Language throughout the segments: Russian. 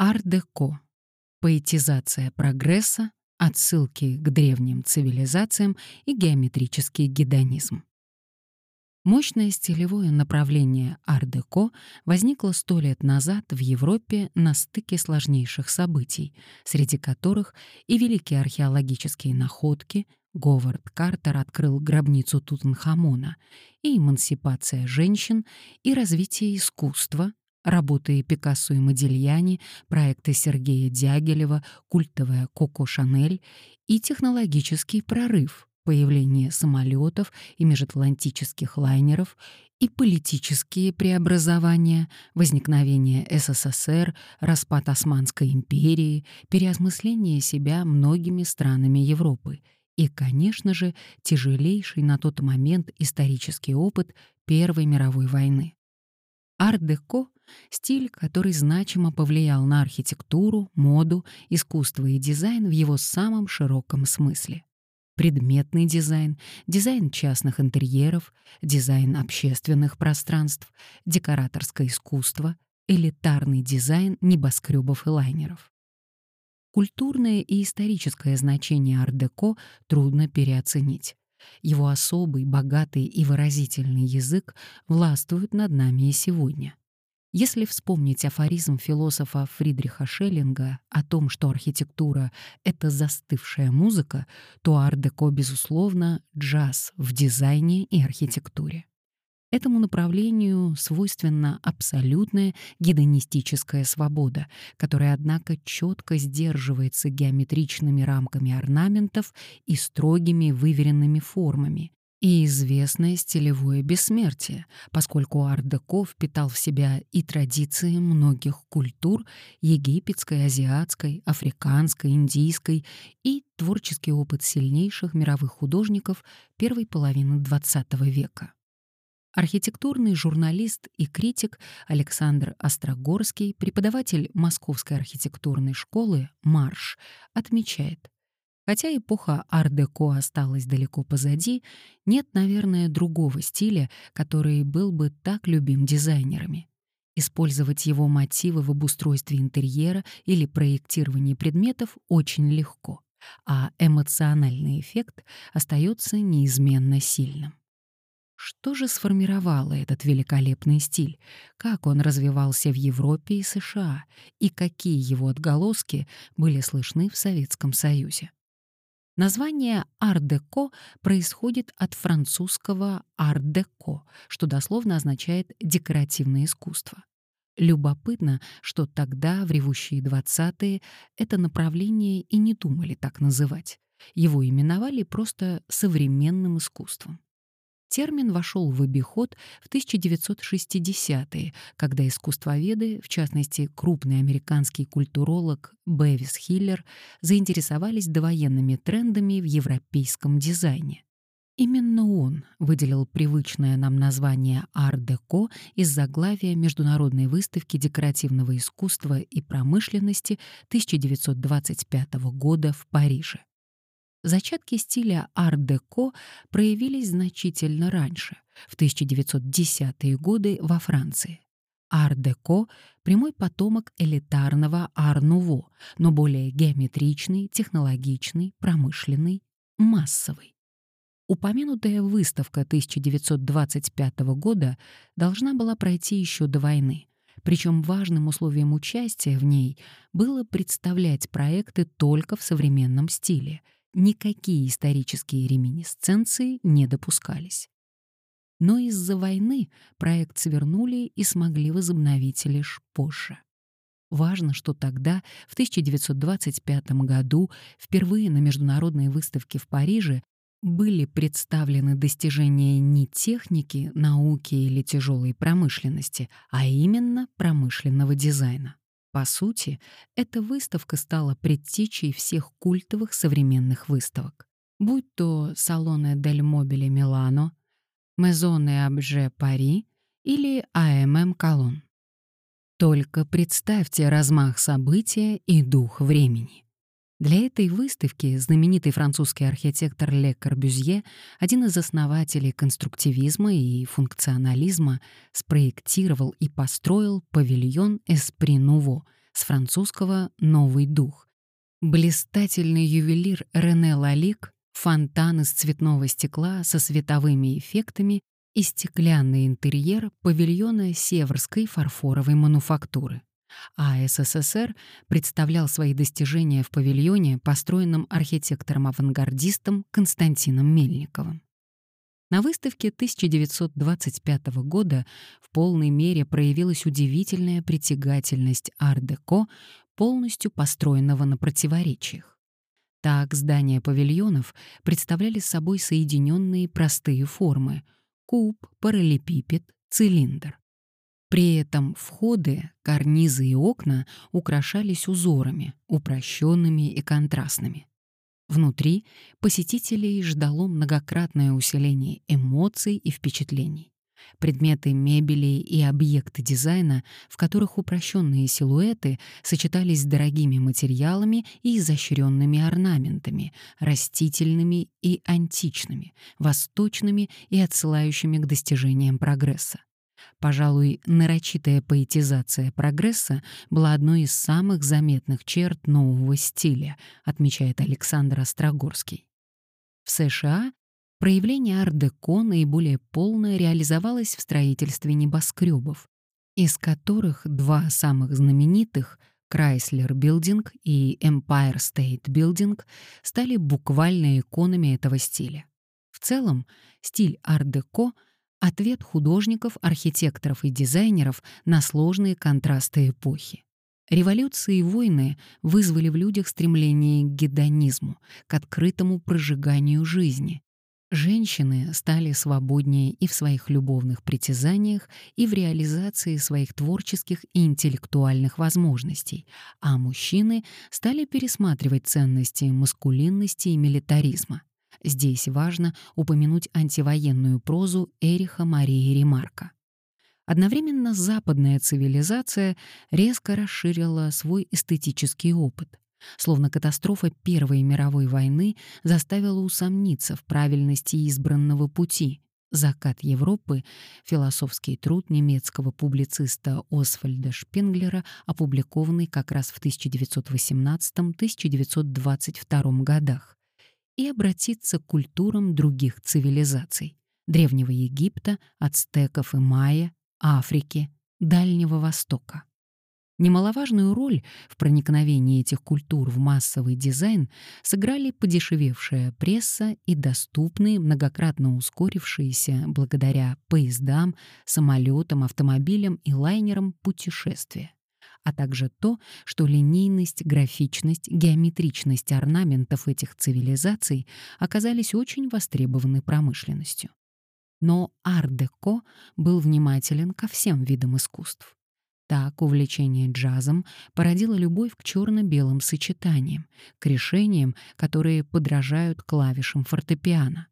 Ар-деко. Поэтизация прогресса, отсылки к древним цивилизациям и геометрический гедонизм. Мощное стилевое направление ар-деко возникло сто лет назад в Европе на стыке сложнейших событий, среди которых и великие археологические находки, Говард Картер открыл гробницу Тутанхамона, и эмансипация женщин, и развитие искусства, работы Пикассо и Модильяни, проекты Сергея Дягилева, культовая Коко Шанель и технологический прорыв, появление самолетов и межатлантических лайнеров и политические преобразования, возникновение СССР, распад Османской империи, переосмысление себя многими странами Европы и, конечно же, тяжелейший на тот момент исторический опыт Первой мировой войны. Ар-деко — стиль, который значимо повлиял на архитектуру, моду, искусство и дизайн в его самом широком смысле предметный дизайн, дизайн частных интерьеров, дизайн общественных пространств, декораторское искусство, элитарный дизайн небоскребов и лайнеров. Культурное и историческое значение ар-деко трудно переоценить. Его особый, богатый и выразительный язык властвует над нами и сегодня. Если вспомнить афоризм философа Фридриха Шеллинга о том, что архитектура — это застывшая музыка, то ар-деко, безусловно, джаз в дизайне и архитектуре. Этому направлению свойственна абсолютная гедонистическая свобода, которая, однако, четко сдерживается геометричными рамками орнаментов и строгими выверенными формами, и известное стилевое бессмертие, поскольку ар-деко впитал в себя и традиции многих культур египетской, азиатской, африканской, индийской и творческий опыт сильнейших мировых художников первой половины XX века. Архитектурный журналист и критик Александр Острогорский, преподаватель Московской архитектурной школы «Марш», отмечает, Хотя эпоха ар-деко осталась далеко позади, нет, наверное, другого стиля, который был бы так любим дизайнерами. Использовать его мотивы в обустройстве интерьера или проектировании предметов очень легко, а эмоциональный эффект остается неизменно сильным. Что же сформировало этот великолепный стиль? Как он развивался в Европе и США? И какие его отголоски были слышны в Советском Союзе? Название ар-деко происходит от французского ар-деко, что дословно означает «декоративное искусство». Любопытно, что тогда, в ревущие двадцатые, это направление и не думали так называть. Его именовали просто современным искусством. Термин вошел в обиход в 1960-е, когда искусствоведы, в частности крупный американский культуролог Бэвис Хиллер, заинтересовались довоенными трендами в европейском дизайне. Именно он выделил привычное нам название «Ар-деко» из заглавия Международной выставки декоративного искусства и промышленности 1925 года в Париже. Зачатки стиля ар-деко проявились значительно раньше, в 1910-е годы во Франции. Ар-деко — прямой потомок элитарного ар-нуво, но более геометричный, технологичный, промышленный, массовый. Упомянутая выставка 1925 года должна была пройти еще до войны, причем важным условием участия в ней было представлять проекты только в современном стиле — никакие исторические реминисценции не допускались. Но из-за войны проект свернули и смогли возобновить лишь позже. Важно, что тогда, в 1925 году, впервые на международной выставке в Париже были представлены достижения не техники, науки или тяжелой промышленности, а именно промышленного дизайна. По сути, эта выставка стала предтечей всех культовых современных выставок. Будь то салоны Дель Мобиле Милано, Мезоны Абже Пари или АММ Колон. Только представьте размах события и дух времени. Для этой выставки знаменитый французский архитектор Ле Корбюзье, один из основателей конструктивизма и функционализма, спроектировал и построил павильон Эспри Нуво с французского «новый дух». Блистательный ювелир Рене Лалик, фонтан из цветного стекла со световыми эффектами и стеклянный интерьер павильона Северской фарфоровой мануфактуры. А СССР представлял свои достижения в павильоне, построенном архитектором-авангардистом Константином Мельниковым. На выставке 1925 года в полной мере проявилась удивительная притягательность ар-деко, полностью построенного на противоречиях. Так здания павильонов представляли собой соединенные простые формы — куб, параллелепипед, цилиндр. При этом входы, карнизы и окна украшались узорами, упрощенными и контрастными. Внутри посетителей ждало многократное усиление эмоций и впечатлений. Предметы мебели и объекты дизайна, в которых упрощенные силуэты сочетались с дорогими материалами и изощренными орнаментами, растительными и античными, восточными и отсылающими к достижениям прогресса. Пожалуй, нарочитая поэтизация прогресса была одной из самых заметных черт нового стиля, отмечает Александр Острогорский. В США проявление ар-деко наиболее полно реализовалось в строительстве небоскребов, из которых два самых знаменитых Chrysler Building и Empire State Building стали буквально иконами этого стиля. В целом, стиль ар-деко — Ответ художников, архитекторов и дизайнеров на сложные контрасты эпохи. Революции и войны вызвали в людях стремление к гедонизму, к открытому прожиганию жизни. Женщины стали свободнее и в своих любовных притязаниях, и в реализации своих творческих и интеллектуальных возможностей, а мужчины стали пересматривать ценности маскулинности и милитаризма. Здесь важно упомянуть антивоенную прозу Эриха Марии Ремарка. Одновременно западная цивилизация резко расширила свой эстетический опыт, словно катастрофа Первой мировой войны заставила усомниться в правильности избранного пути. «Закат Европы» — философский труд немецкого публициста Освальда Шпенглера, опубликованный как раз в 1918-1922 годах и обратиться к культурам других цивилизаций — Древнего Египта, ацтеков и майя, Африки, Дальнего Востока. Немаловажную роль в проникновении этих культур в массовый дизайн сыграли подешевевшая пресса и доступные, многократно ускорившиеся благодаря поездам, самолетам, автомобилям и лайнерам путешествия а также то, что линейность, графичность, геометричность орнаментов этих цивилизаций оказались очень востребованы промышленностью. Но ар-деко был внимателен ко всем видам искусств. Так увлечение джазом породило любовь к черно-белым сочетаниям, к решениям, которые подражают клавишам фортепиано.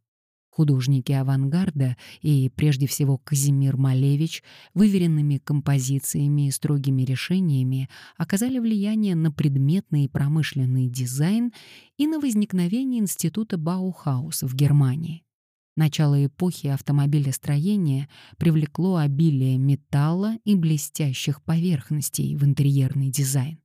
Художники авангарда и, прежде всего, Казимир Малевич, выверенными композициями и строгими решениями оказали влияние на предметный и промышленный дизайн и на возникновение института Баухаус в Германии. Начало эпохи автомобилестроения привлекло обилие металла и блестящих поверхностей в интерьерный дизайн.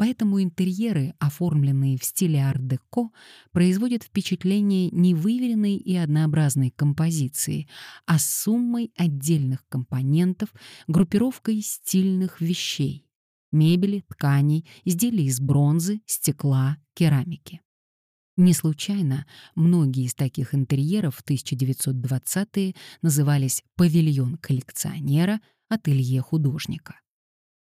Поэтому интерьеры, оформленные в стиле ар-деко, производят впечатление не выверенной и однообразной композиции, а суммой отдельных компонентов, группировкой стильных вещей — мебели, тканей, изделий из бронзы, стекла, керамики. Не случайно многие из таких интерьеров в 1920-е назывались «павильон коллекционера», «ателье художника».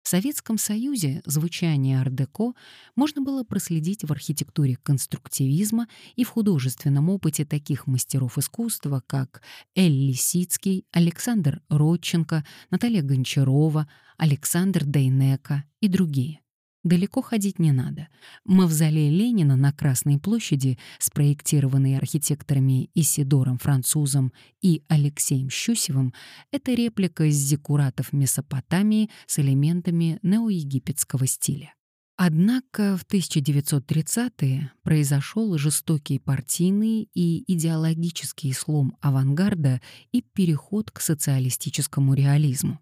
В Советском Союзе звучание ар-деко можно было проследить в архитектуре конструктивизма и в художественном опыте таких мастеров искусства, как Эль Лисицкий, Александр Родченко, Наталья Гончарова, Александр Дейнека и другие. Далеко ходить не надо. Мавзолей Ленина на Красной площади, спроектированный архитекторами Исидором Французом и Алексеем Щусевым, это реплика из зиккуратов Месопотамии с элементами неоегипетского стиля. Однако в 1930-е произошел жестокий партийный и идеологический слом авангарда и переход к социалистическому реализму.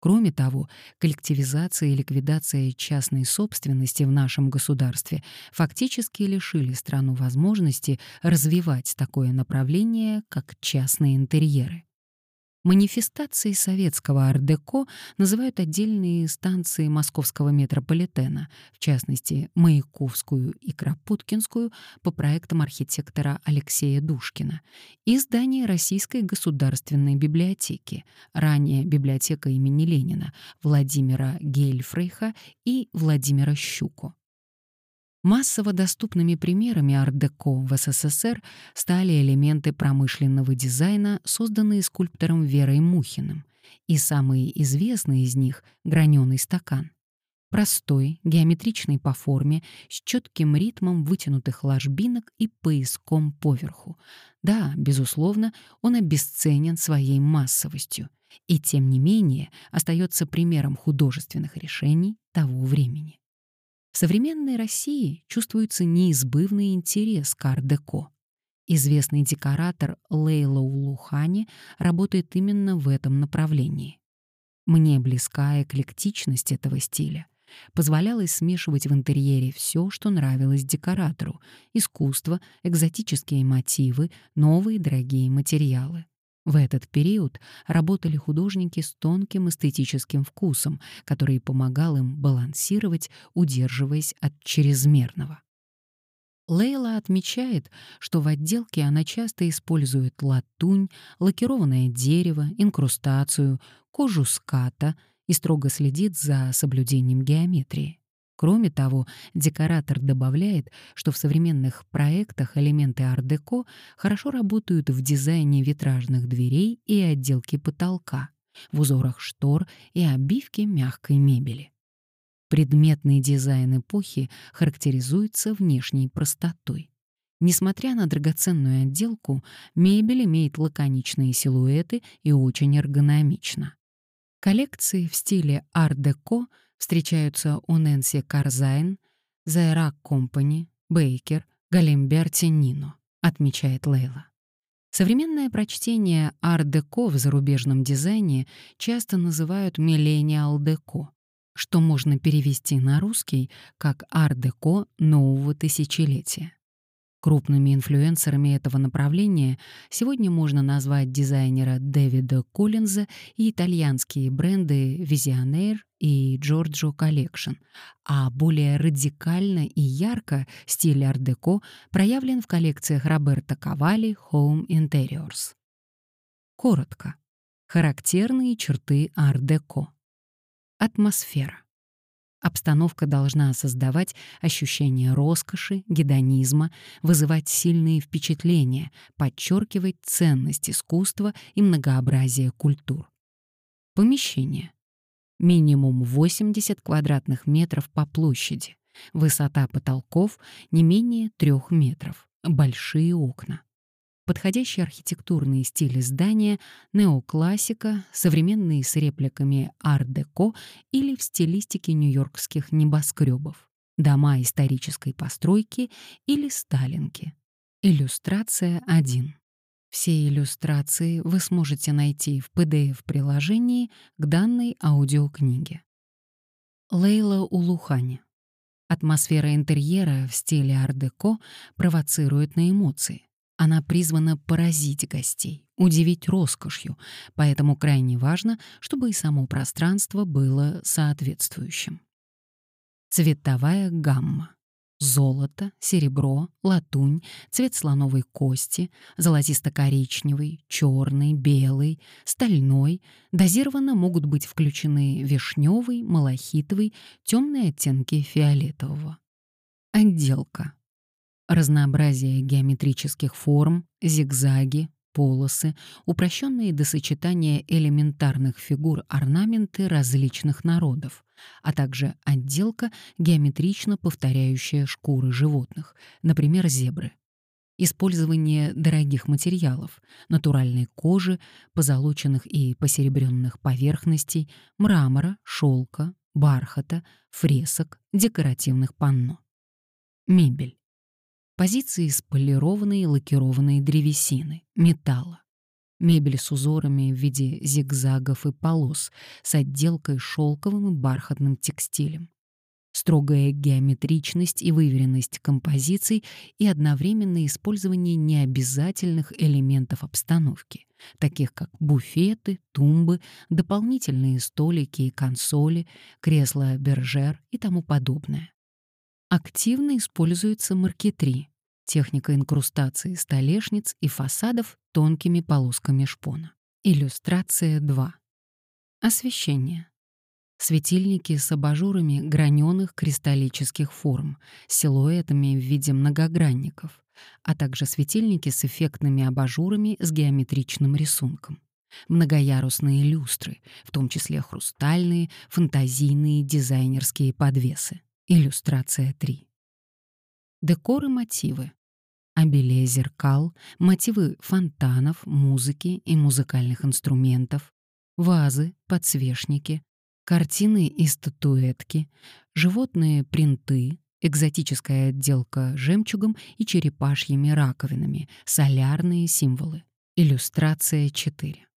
Кроме того, коллективизация и ликвидация частной собственности в нашем государстве фактически лишили страну возможности развивать такое направление, как частные интерьеры. Манифестацией советского ар-деко называют отдельные станции московского метрополитена, в частности, Маяковскую и Кропоткинскую по проектам архитектора Алексея Душкина, и здание Российской государственной библиотеки, ранее библиотека имени Ленина, Владимира Гельфрейха и Владимира Щуку. Массово доступными примерами ар-деко в СССР стали элементы промышленного дизайна, созданные скульптором Верой Мухиным, и самые известные из них — граненый стакан. Простой, геометричный по форме, с четким ритмом вытянутых ложбинок и пояском поверху. Да, безусловно, он обесценен своей массовостью, и тем не менее остается примером художественных решений того времени. В современной России чувствуется неизбывный интерес к ар-деко. Известный декоратор Лейла Улухани работает именно в этом направлении. Мне близка эклектичность этого стиля. Позволялось смешивать в интерьере все, что нравилось декоратору — искусство, экзотические мотивы, новые дорогие материалы. В этот период работали художники с тонким эстетическим вкусом, который помогал им балансировать, удерживаясь от чрезмерного. Лейла отмечает, что в отделке она часто использует латунь, лакированное дерево, инкрустацию, кожу ската и строго следит за соблюдением геометрии. Кроме того, декоратор добавляет, что в современных проектах элементы ар-деко хорошо работают в дизайне витражных дверей и отделке потолка, в узорах штор и обивке мягкой мебели. Предметный дизайн эпохи характеризуется внешней простотой. Несмотря на драгоценную отделку, мебель имеет лаконичные силуэты и очень эргономична. Коллекции в стиле ар-деко — встречаются у Нэнси Карзайн, The Компани, Бейкер, Галимберти Нино, отмечает Лейла. Современное прочтение ар-деко в зарубежном дизайне часто называют миллениал-деко, что можно перевести на русский как ар-деко нового тысячелетия. Крупными инфлюенсерами этого направления сегодня можно назвать дизайнера Дэвида Коллинза и итальянские бренды Visionaire и Giorgio Collection, а более радикально и ярко стиль ар-деко проявлен в коллекциях Роберто Cavalli Home Interiors. Коротко. Характерные черты ар-деко. Атмосфера. Обстановка должна создавать ощущение роскоши, гедонизма, вызывать сильные впечатления, подчеркивать ценность искусства и многообразие культур. Помещение. Минимум 80 квадратных метров по площади. Высота потолков не менее 3 метров. Большие окна подходящие архитектурные стили здания, неоклассика, современные с репликами ар-деко или в стилистике нью-йоркских небоскребов, дома исторической постройки или сталинки. Иллюстрация 1. Все иллюстрации вы сможете найти в PDF-приложении к данной аудиокниге. Лейла Улухани. Атмосфера интерьера в стиле ар-деко провоцирует на эмоции. Она призвана поразить гостей, удивить роскошью, поэтому крайне важно, чтобы и само пространство было соответствующим. Цветовая гамма. Золото, серебро, латунь, цвет слоновой кости, золотисто-коричневый, черный, белый, стальной. Дозированно могут быть включены вишневый, малахитовый, темные оттенки фиолетового. Отделка. Разнообразие геометрических форм, зигзаги, полосы, упрощенные до сочетания элементарных фигур орнаменты различных народов, а также отделка, геометрично повторяющая шкуры животных, например, зебры. Использование дорогих материалов, натуральной кожи, позолоченных и посеребренных поверхностей, мрамора, шелка, бархата, фресок, декоративных панно. Мебель позиции из полированной и лакированной древесины, металла. Мебель с узорами в виде зигзагов и полос, с отделкой шелковым и бархатным текстилем. Строгая геометричность и выверенность композиций и одновременное использование необязательных элементов обстановки, таких как буфеты, тумбы, дополнительные столики и консоли, кресла бержер и тому подобное. Активно используется маркетри, техника инкрустации столешниц и фасадов тонкими полосками шпона. Иллюстрация 2. Освещение. Светильники с абажурами граненых кристаллических форм, силуэтами в виде многогранников, а также светильники с эффектными абажурами с геометричным рисунком. Многоярусные люстры, в том числе хрустальные, фантазийные дизайнерские подвесы. Иллюстрация 3. Декор и мотивы. Обилие зеркал, мотивы фонтанов, музыки и музыкальных инструментов, вазы, подсвечники, картины и статуэтки, животные принты, экзотическая отделка жемчугом и черепашьими раковинами, солярные символы. Иллюстрация 4.